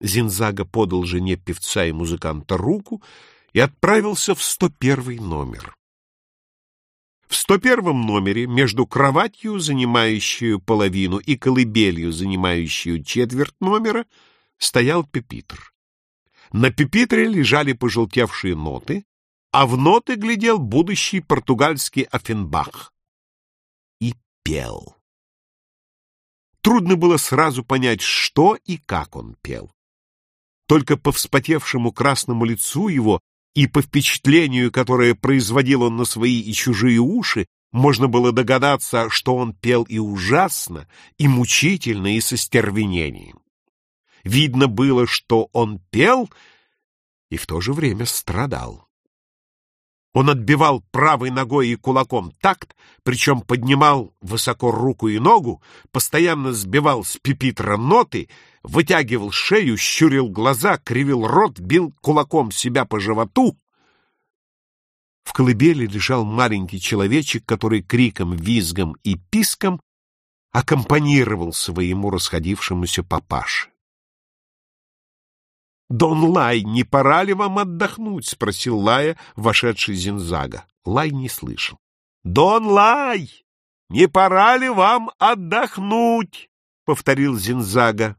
Зинзага подал жене певца и музыканта руку и отправился в 101 номер. В 101 номере между кроватью, занимающую половину, и колыбелью, занимающую четверть номера, стоял пепитр. На пепитре лежали пожелтевшие ноты, а в ноты глядел будущий португальский Офенбах. И пел. Трудно было сразу понять, что и как он пел. Только по вспотевшему красному лицу его и по впечатлению, которое производил он на свои и чужие уши, можно было догадаться, что он пел и ужасно, и мучительно, и со стервенением. Видно было, что он пел и в то же время страдал. Он отбивал правой ногой и кулаком такт, причем поднимал высоко руку и ногу, постоянно сбивал с пипитра ноты, вытягивал шею, щурил глаза, кривил рот, бил кулаком себя по животу. В колыбели лежал маленький человечек, который криком, визгом и писком аккомпанировал своему расходившемуся папаше. «Дон Лай, не пора ли вам отдохнуть?» — спросил Лая, вошедший Зинзага. Лай не слышал. «Дон Лай, не пора ли вам отдохнуть?» — повторил Зинзага.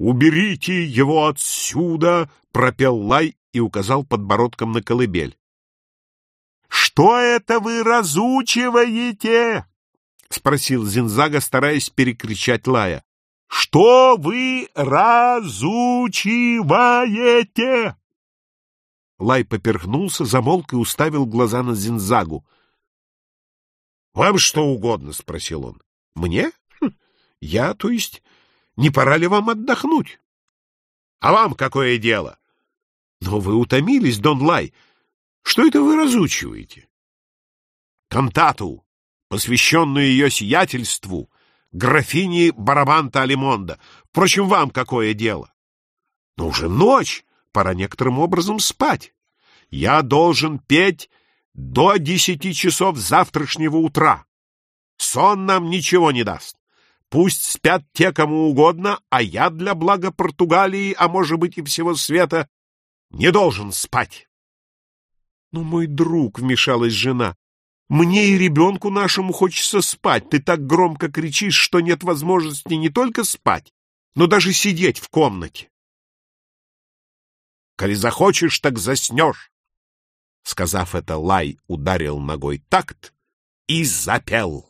«Уберите его отсюда!» — пропел Лай и указал подбородком на колыбель. «Что это вы разучиваете?» — спросил Зинзага, стараясь перекричать Лая. Что вы разучиваете? Лай поперхнулся, замолк и уставил глаза на Зинзагу. — Вам что угодно? — спросил он. — Мне? Хм, я, то есть, не пора ли вам отдохнуть? — А вам какое дело? — Но вы утомились, Дон Лай. Что это вы разучиваете? — Кантату, посвященную ее сиятельству, графини Барабанта Алимонда. Впрочем, вам какое дело? Но уже ночь, пора некоторым образом спать. Я должен петь до десяти часов завтрашнего утра. Сон нам ничего не даст. Пусть спят те, кому угодно, а я для блага Португалии, а может быть и всего света, не должен спать. — Ну, мой друг, — вмешалась жена, мне и ребенку нашему хочется спать. Ты так громко кричишь, что нет возможности не только спать, но даже сидеть в комнате. Коли захочешь, так заснешь. Сказав это, Лай ударил ногой такт и запел.